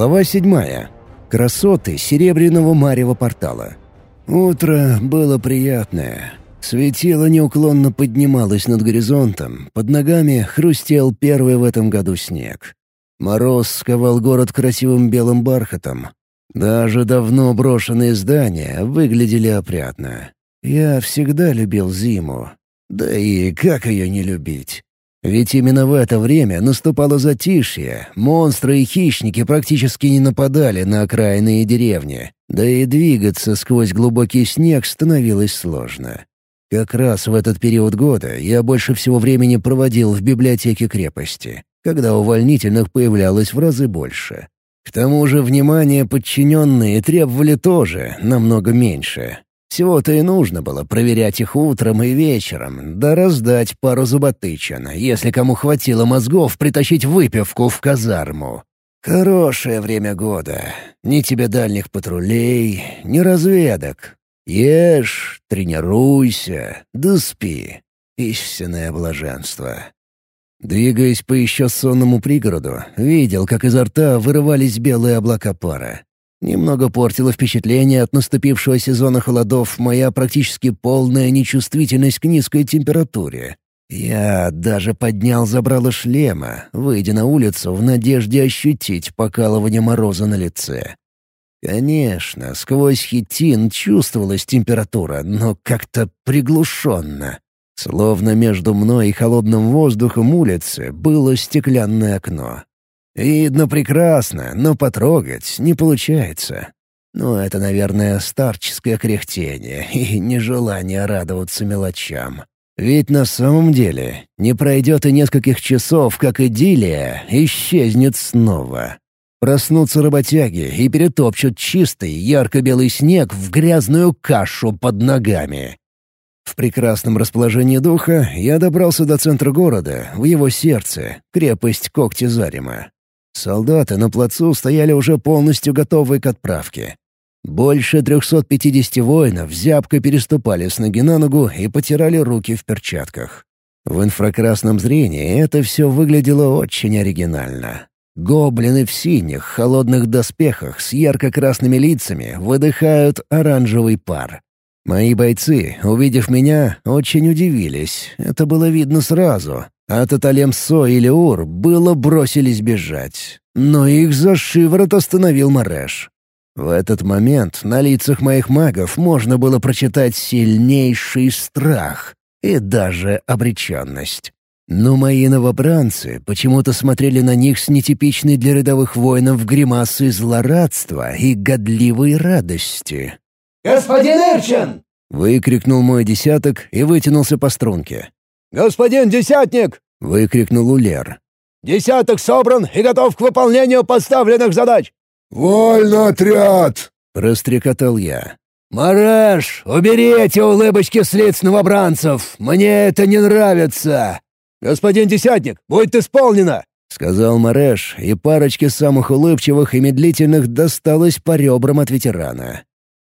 Глава седьмая. Красоты серебряного марева портала. Утро было приятное. Светило неуклонно поднималось над горизонтом, под ногами хрустел первый в этом году снег. Мороз сковал город красивым белым бархатом. Даже давно брошенные здания выглядели опрятно. Я всегда любил зиму. Да и как ее не любить? Ведь именно в это время наступало затишье, монстры и хищники практически не нападали на окраинные деревни, да и двигаться сквозь глубокий снег становилось сложно. Как раз в этот период года я больше всего времени проводил в библиотеке крепости, когда увольнительных появлялось в разы больше. К тому же внимание подчиненные требовали тоже намного меньше. Всего-то и нужно было проверять их утром и вечером, да раздать пару зуботычин, если кому хватило мозгов притащить выпивку в казарму. Хорошее время года. Ни тебе дальних патрулей, ни разведок. Ешь, тренируйся, да спи. Истинное блаженство. Двигаясь по еще сонному пригороду, видел, как изо рта вырывались белые облака пара. Немного портило впечатление от наступившего сезона холодов моя практически полная нечувствительность к низкой температуре. Я даже поднял забрало шлема, выйдя на улицу в надежде ощутить покалывание мороза на лице. Конечно, сквозь хитин чувствовалась температура, но как-то приглушенно. Словно между мной и холодным воздухом улицы было стеклянное окно. Видно прекрасно, но потрогать не получается. Ну, это, наверное, старческое кряхтение и нежелание радоваться мелочам. Ведь на самом деле не пройдет и нескольких часов, как идиллия исчезнет снова. Проснутся работяги и перетопчут чистый ярко-белый снег в грязную кашу под ногами. В прекрасном расположении духа я добрался до центра города, в его сердце, крепость Когти Зарима. Солдаты на плацу стояли уже полностью готовые к отправке. Больше 350 воинов зябко переступали с ноги на ногу и потирали руки в перчатках. В инфракрасном зрении это все выглядело очень оригинально. Гоблины в синих, холодных доспехах с ярко-красными лицами выдыхают оранжевый пар. Мои бойцы, увидев меня, очень удивились. Это было видно сразу. А Таталем-Со и Леур было бросились бежать. Но их за шиворот остановил Мареш. В этот момент на лицах моих магов можно было прочитать сильнейший страх и даже обреченность. Но мои новобранцы почему-то смотрели на них с нетипичной для рядовых воинов гримасой злорадства и годливой радости. «Господин Эрчин!» — выкрикнул мой десяток и вытянулся по струнке. «Господин Десятник!» — выкрикнул Улер. «Десяток собран и готов к выполнению поставленных задач!» «Вольно, отряд!» — прострекотал я. «Мараш, убери эти улыбочки с лиц новобранцев! Мне это не нравится!» «Господин Десятник, будет исполнено!» — сказал Мареш, и парочке самых улыбчивых и медлительных досталось по ребрам от ветерана.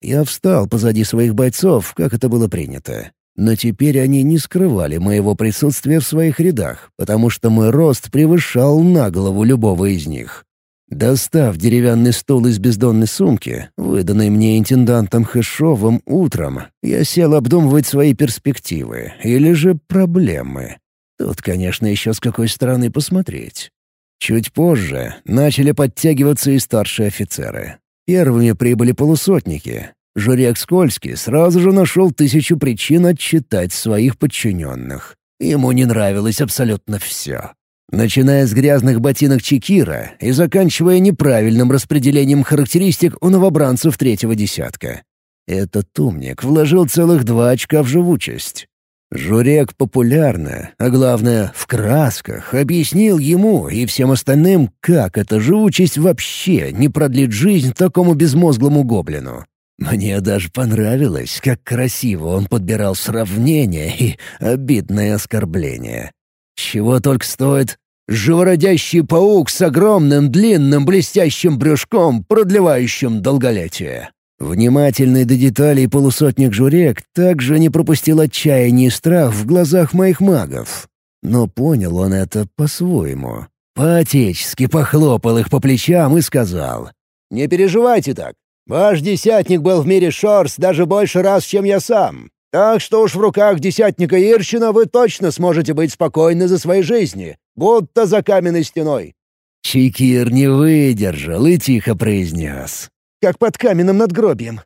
Я встал позади своих бойцов, как это было принято. Но теперь они не скрывали моего присутствия в своих рядах, потому что мой рост превышал на голову любого из них. Достав деревянный стул из бездонной сумки, выданной мне интендантом Хэшовым утром, я сел обдумывать свои перспективы или же проблемы. Тут, конечно, еще с какой стороны посмотреть. Чуть позже начали подтягиваться и старшие офицеры. Первыми прибыли полусотники, Журек Скользкий сразу же нашел тысячу причин отчитать своих подчиненных. Ему не нравилось абсолютно все. Начиная с грязных ботинок Чекира и заканчивая неправильным распределением характеристик у новобранцев третьего десятка. Этот умник вложил целых два очка в живучесть. Журек популярно, а главное, в красках, объяснил ему и всем остальным, как эта живучесть вообще не продлит жизнь такому безмозглому гоблину. Мне даже понравилось, как красиво он подбирал сравнения и обидные оскорбления. Чего только стоит живородящий паук с огромным длинным блестящим брюшком, продлевающим долголетие. Внимательный до деталей полусотник Журек также не пропустил отчаяние и страх в глазах моих магов. Но понял он это по-своему. Поотечески похлопал их по плечам и сказал. «Не переживайте так. Ваш десятник был в мире Шорс даже больше раз, чем я сам. Так что уж в руках десятника Ирщина вы точно сможете быть спокойны за свои жизни, будто за каменной стеной». Чикир не выдержал и тихо произнес. «Как под каменным надгробием».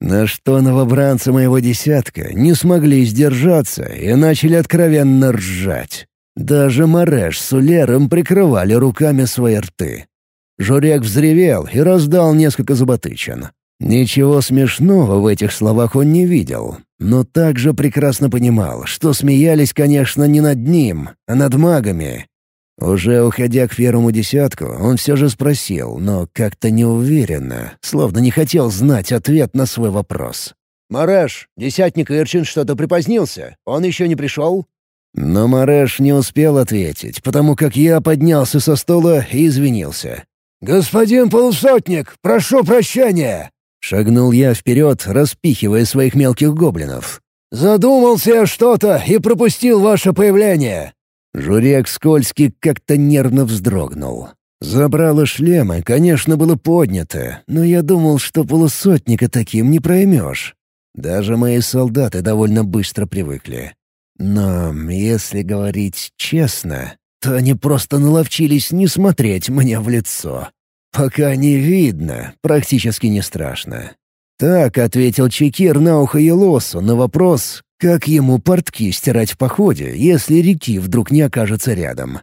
На что новобранцы моего десятка не смогли сдержаться и начали откровенно ржать. Даже Мареш с Улером прикрывали руками свои рты. Журек взревел и раздал несколько зуботычин. Ничего смешного в этих словах он не видел, но также прекрасно понимал, что смеялись, конечно, не над ним, а над магами. Уже уходя к первому десятку, он все же спросил, но как-то неуверенно, словно не хотел знать ответ на свой вопрос. «Мареш, десятник Ирчин что-то припозднился. Он еще не пришел?» Но Мареш не успел ответить, потому как я поднялся со стола и извинился. «Господин полусотник, прошу прощения!» Шагнул я вперед, распихивая своих мелких гоблинов. «Задумался я что-то и пропустил ваше появление!» Журек Скользкий как-то нервно вздрогнул. Забрало шлема, конечно, было поднято, но я думал, что полусотника таким не проймешь. Даже мои солдаты довольно быстро привыкли. Но, если говорить честно, то они просто наловчились не смотреть мне в лицо. «Пока не видно, практически не страшно». Так ответил Чекир на ухо Елосу на вопрос, как ему портки стирать в походе, если реки вдруг не окажется рядом.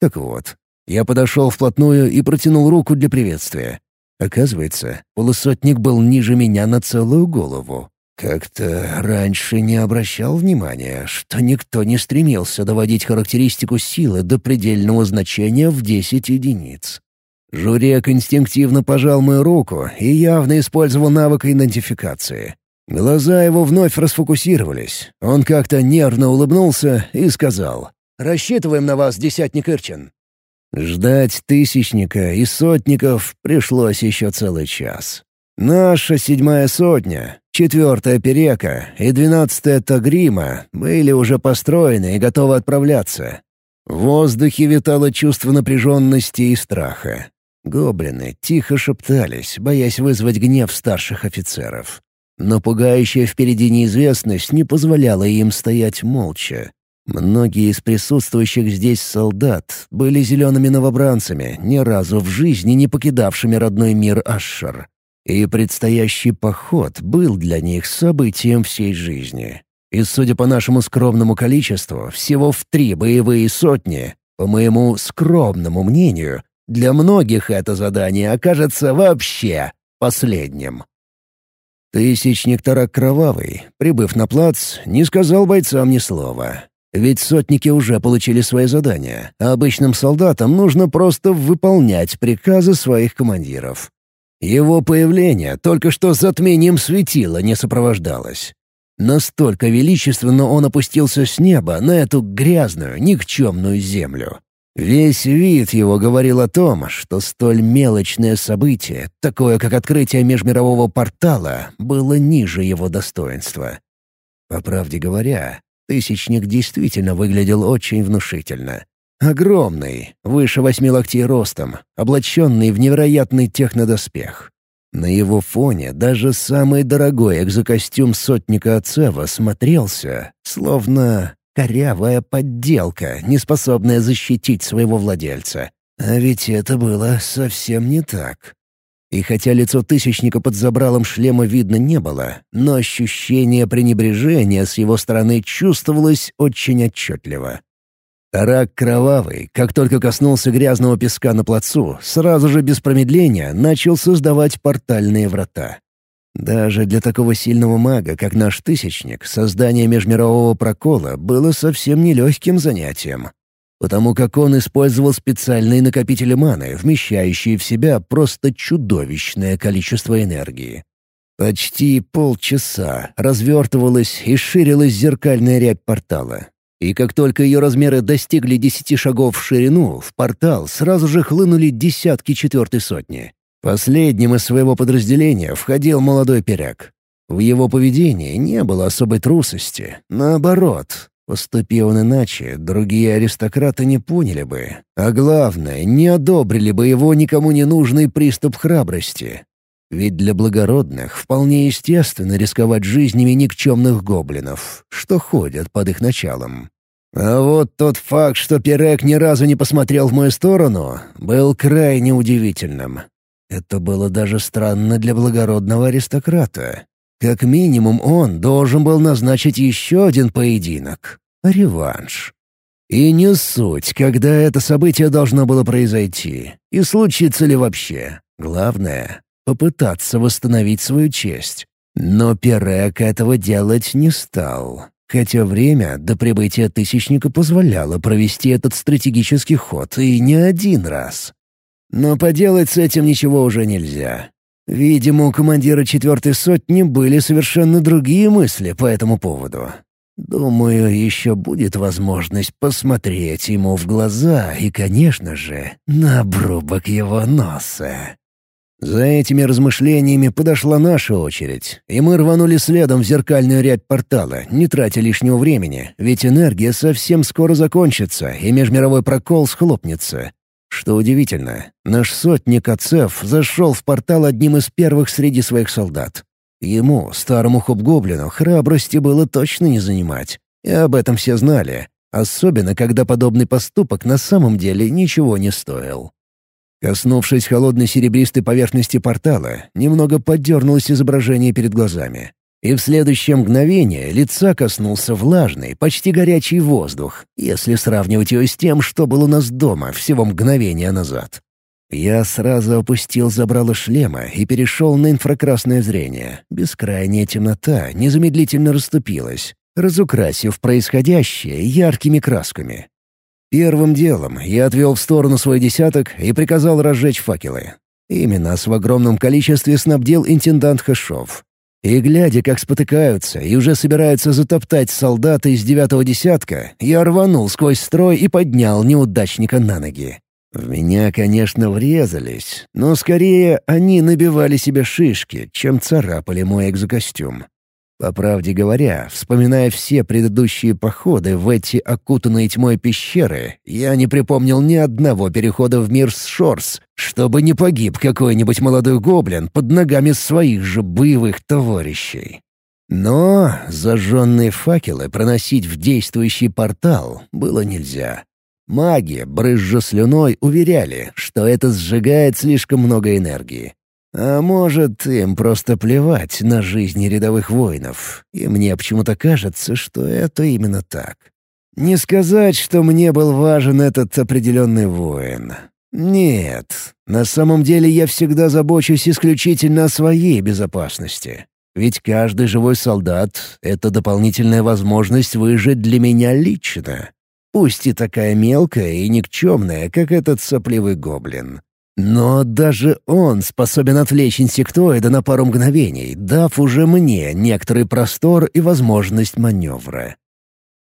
Так вот, я подошел вплотную и протянул руку для приветствия. Оказывается, полусотник был ниже меня на целую голову. Как-то раньше не обращал внимания, что никто не стремился доводить характеристику силы до предельного значения в 10 единиц. Журек инстинктивно пожал мою руку и явно использовал навык идентификации. Глаза его вновь расфокусировались. Он как-то нервно улыбнулся и сказал «Рассчитываем на вас, десятник Ирчин». Ждать тысячника и сотников пришлось еще целый час. Наша седьмая сотня, четвертая Перека и двенадцатая Тагрима были уже построены и готовы отправляться. В воздухе витало чувство напряженности и страха. Гоблины тихо шептались, боясь вызвать гнев старших офицеров. Но пугающая впереди неизвестность не позволяла им стоять молча. Многие из присутствующих здесь солдат были зелеными новобранцами, ни разу в жизни не покидавшими родной мир Ашшар. И предстоящий поход был для них событием всей жизни. И судя по нашему скромному количеству, всего в три боевые сотни, по моему скромному мнению, для многих это задание окажется вообще последним. Тысячник Тарак Кровавый, прибыв на плац, не сказал бойцам ни слова. Ведь сотники уже получили свои задания, а обычным солдатам нужно просто выполнять приказы своих командиров. Его появление только что затмением светила не сопровождалось. Настолько величественно он опустился с неба на эту грязную, никчемную землю. Весь вид его говорил о том, что столь мелочное событие, такое как открытие межмирового портала, было ниже его достоинства. По правде говоря, Тысячник действительно выглядел очень внушительно. Огромный, выше восьми локтей ростом, облаченный в невероятный технодоспех. На его фоне даже самый дорогой экзокостюм сотника Ацева смотрелся, словно корявая подделка, не способная защитить своего владельца. А ведь это было совсем не так. И хотя лицо Тысячника под забралом шлема видно не было, но ощущение пренебрежения с его стороны чувствовалось очень отчетливо. Тарак кровавый, как только коснулся грязного песка на плацу, сразу же без промедления начал создавать портальные врата. Даже для такого сильного мага, как наш Тысячник, создание межмирового прокола было совсем нелегким занятием. Потому как он использовал специальные накопители маны, вмещающие в себя просто чудовищное количество энергии. Почти полчаса развертывалась и ширилась зеркальная рябь портала. И как только ее размеры достигли десяти шагов в ширину, в портал сразу же хлынули десятки четвертой сотни. Последним из своего подразделения входил молодой перяк. В его поведении не было особой трусости. Наоборот, Поступив он иначе, другие аристократы не поняли бы, а главное, не одобрили бы его никому не нужный приступ храбрости. Ведь для благородных вполне естественно рисковать жизнями никчемных гоблинов, что ходят под их началом. А вот тот факт, что Перек ни разу не посмотрел в мою сторону, был крайне удивительным. Это было даже странно для благородного аристократа. Как минимум он должен был назначить еще один поединок — реванш. И не суть, когда это событие должно было произойти, и случится ли вообще. Главное — попытаться восстановить свою честь. Но Перек этого делать не стал хотя время до прибытия Тысячника позволяло провести этот стратегический ход и не один раз. Но поделать с этим ничего уже нельзя. Видимо, у командира четвертой сотни были совершенно другие мысли по этому поводу. Думаю, еще будет возможность посмотреть ему в глаза и, конечно же, на обрубок его носа. За этими размышлениями подошла наша очередь, и мы рванули следом в зеркальную рябь портала, не тратя лишнего времени, ведь энергия совсем скоро закончится, и межмировой прокол схлопнется. Что удивительно, наш сотник Ацеф зашел в портал одним из первых среди своих солдат. Ему, старому хоб-гоблину, храбрости было точно не занимать. И об этом все знали, особенно когда подобный поступок на самом деле ничего не стоил. Коснувшись холодной серебристой поверхности портала, немного подернулось изображение перед глазами. И в следующее мгновение лица коснулся влажный, почти горячий воздух, если сравнивать его с тем, что было у нас дома всего мгновения назад. Я сразу опустил забрало шлема и перешел на инфракрасное зрение. Бескрайняя темнота незамедлительно расступилась, разукрасив происходящее яркими красками. Первым делом я отвел в сторону свой десяток и приказал разжечь факелы. Именно в огромном количестве снабдил интендант Хэшов. И глядя, как спотыкаются и уже собираются затоптать солдаты из девятого десятка, я рванул сквозь строй и поднял неудачника на ноги. В меня, конечно, врезались, но скорее они набивали себе шишки, чем царапали мой экзокостюм. По правде говоря, вспоминая все предыдущие походы в эти окутанные тьмой пещеры, я не припомнил ни одного перехода в мир с Шорс, чтобы не погиб какой-нибудь молодой гоблин под ногами своих же боевых товарищей. Но зажженные факелы проносить в действующий портал было нельзя. Маги, брызжа слюной, уверяли, что это сжигает слишком много энергии. А может, им просто плевать на жизни рядовых воинов, и мне почему-то кажется, что это именно так. Не сказать, что мне был важен этот определенный воин. Нет, на самом деле я всегда забочусь исключительно о своей безопасности. Ведь каждый живой солдат — это дополнительная возможность выжить для меня лично. Пусть и такая мелкая и никчемная, как этот сопливый гоблин. Но даже он способен отвлечь инсектоида на пару мгновений, дав уже мне некоторый простор и возможность маневра.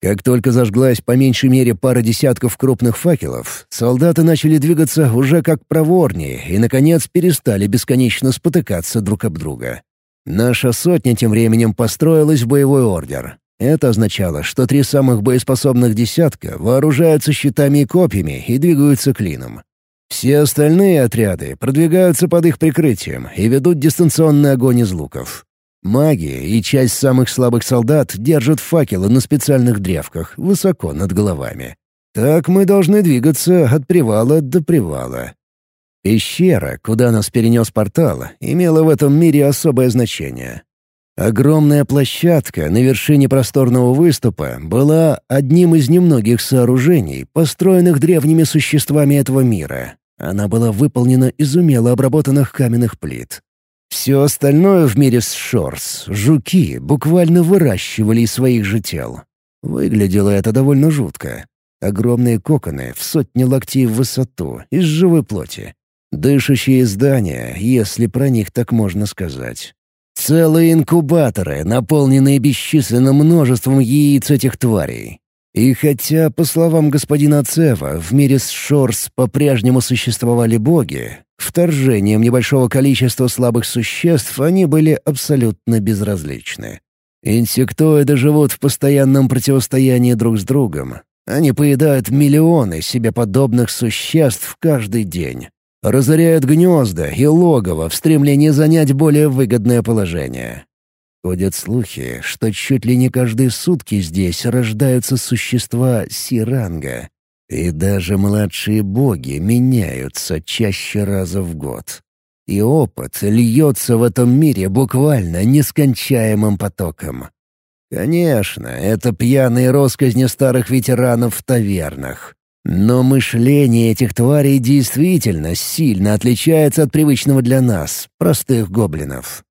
Как только зажглась по меньшей мере пара десятков крупных факелов, солдаты начали двигаться уже как проворнее и, наконец, перестали бесконечно спотыкаться друг об друга. Наша сотня тем временем построилась в боевой ордер. Это означало, что три самых боеспособных десятка вооружаются щитами и копьями и двигаются клином. Все остальные отряды продвигаются под их прикрытием и ведут дистанционный огонь из луков. Маги и часть самых слабых солдат держат факелы на специальных древках высоко над головами. Так мы должны двигаться от привала до привала. Пещера, куда нас перенес портал, имела в этом мире особое значение. Огромная площадка на вершине просторного выступа была одним из немногих сооружений, построенных древними существами этого мира. Она была выполнена из умело обработанных каменных плит. Все остальное в мире с Шорс жуки буквально выращивали из своих же тел. Выглядело это довольно жутко. Огромные коконы в сотни локтей в высоту, из живой плоти. Дышащие здания, если про них так можно сказать. Целые инкубаторы, наполненные бесчисленным множеством яиц этих тварей. И хотя, по словам господина Цева, в мире Шорс по-прежнему существовали боги, вторжением небольшого количества слабых существ они были абсолютно безразличны. Инсектоиды живут в постоянном противостоянии друг с другом. Они поедают миллионы себе подобных существ каждый день. Разоряют гнезда и логово в стремлении занять более выгодное положение. Ходят слухи, что чуть ли не каждые сутки здесь рождаются существа Сиранга. И даже младшие боги меняются чаще раза в год. И опыт льется в этом мире буквально нескончаемым потоком. Конечно, это пьяные росказни старых ветеранов в тавернах. Но мышление этих тварей действительно сильно отличается от привычного для нас, простых гоблинов.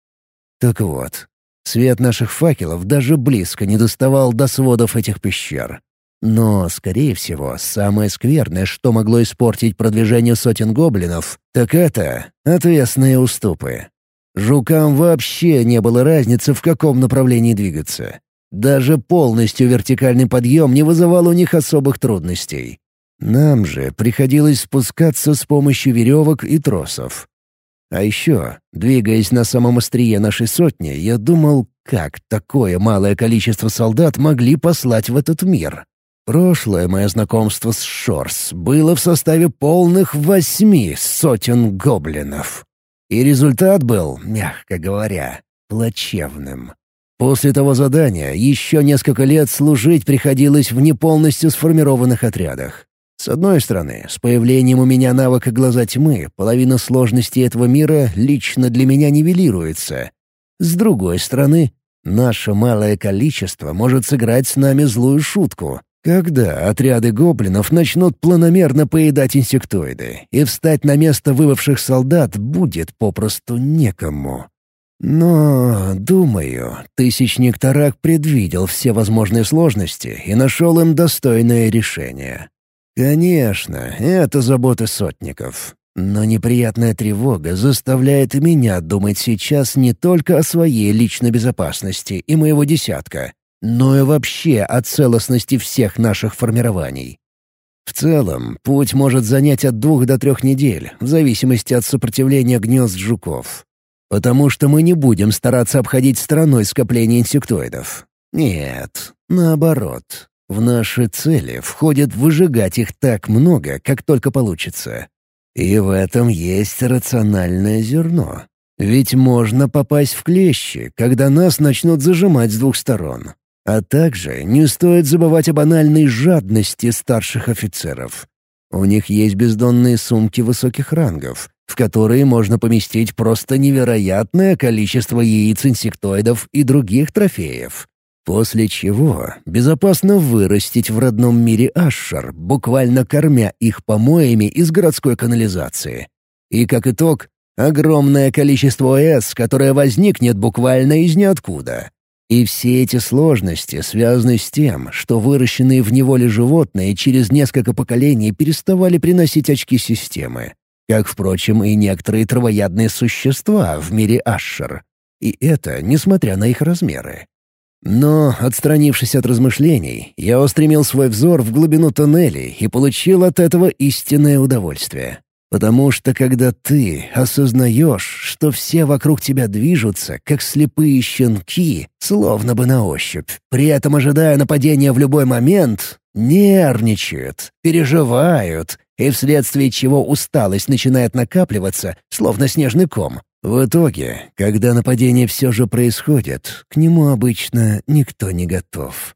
Так вот, свет наших факелов даже близко не доставал до сводов этих пещер. Но, скорее всего, самое скверное, что могло испортить продвижение сотен гоблинов, так это отвесные уступы. Жукам вообще не было разницы, в каком направлении двигаться. Даже полностью вертикальный подъем не вызывал у них особых трудностей. Нам же приходилось спускаться с помощью веревок и тросов. А еще, двигаясь на самом острие нашей сотни, я думал, как такое малое количество солдат могли послать в этот мир. Прошлое мое знакомство с Шорс было в составе полных восьми сотен гоблинов. И результат был, мягко говоря, плачевным. После того задания еще несколько лет служить приходилось в неполностью сформированных отрядах. С одной стороны, с появлением у меня навыка «Глаза тьмы» половина сложности этого мира лично для меня нивелируется. С другой стороны, наше малое количество может сыграть с нами злую шутку, когда отряды гоблинов начнут планомерно поедать инсектоиды, и встать на место выбывших солдат будет попросту некому. Но, думаю, Тысячник Тарак предвидел все возможные сложности и нашел им достойное решение. Конечно, это заботы сотников. Но неприятная тревога заставляет меня думать сейчас не только о своей личной безопасности и моего десятка, но и вообще о целостности всех наших формирований. В целом, путь может занять от двух до трех недель, в зависимости от сопротивления гнезд жуков. Потому что мы не будем стараться обходить стороной скопление инсектоидов. Нет, наоборот. В наши цели входит выжигать их так много, как только получится. И в этом есть рациональное зерно. Ведь можно попасть в клещи, когда нас начнут зажимать с двух сторон. А также не стоит забывать о банальной жадности старших офицеров. У них есть бездонные сумки высоких рангов, в которые можно поместить просто невероятное количество яиц инсектоидов и других трофеев. После чего безопасно вырастить в родном мире Ашшар, буквально кормя их помоями из городской канализации. И как итог, огромное количество ОС, которое возникнет буквально из ниоткуда. И все эти сложности связаны с тем, что выращенные в неволе животные через несколько поколений переставали приносить очки системы. Как, впрочем, и некоторые травоядные существа в мире Ашшер. И это несмотря на их размеры. Но, отстранившись от размышлений, я устремил свой взор в глубину тоннелей и получил от этого истинное удовольствие. Потому что когда ты осознаешь, что все вокруг тебя движутся, как слепые щенки, словно бы на ощупь, при этом ожидая нападения в любой момент, нервничают, переживают, и вследствие чего усталость начинает накапливаться, словно снежный ком. В итоге, когда нападение все же происходит, к нему обычно никто не готов.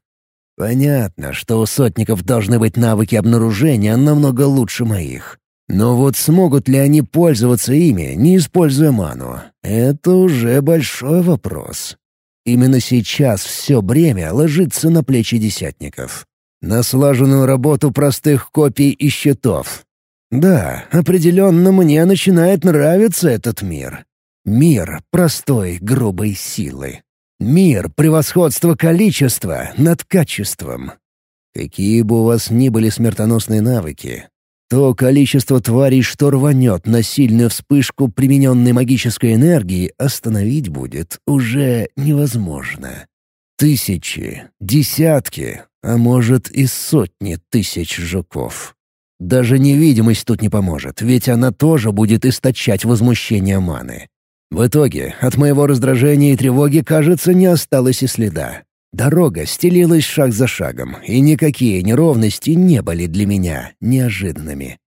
Понятно, что у сотников должны быть навыки обнаружения намного лучше моих. Но вот смогут ли они пользоваться ими, не используя ману, это уже большой вопрос. Именно сейчас все бремя ложится на плечи десятников. На слаженную работу простых копий и щитов. Да, определенно мне начинает нравиться этот мир. Мир простой, грубой силы. Мир превосходства количества над качеством. Какие бы у вас ни были смертоносные навыки, то количество тварей, что рванет на сильную вспышку примененной магической энергии, остановить будет уже невозможно. Тысячи, десятки, а может и сотни тысяч жуков. Даже невидимость тут не поможет, ведь она тоже будет источать возмущение маны. В итоге от моего раздражения и тревоги, кажется, не осталось и следа. Дорога стелилась шаг за шагом, и никакие неровности не были для меня неожиданными.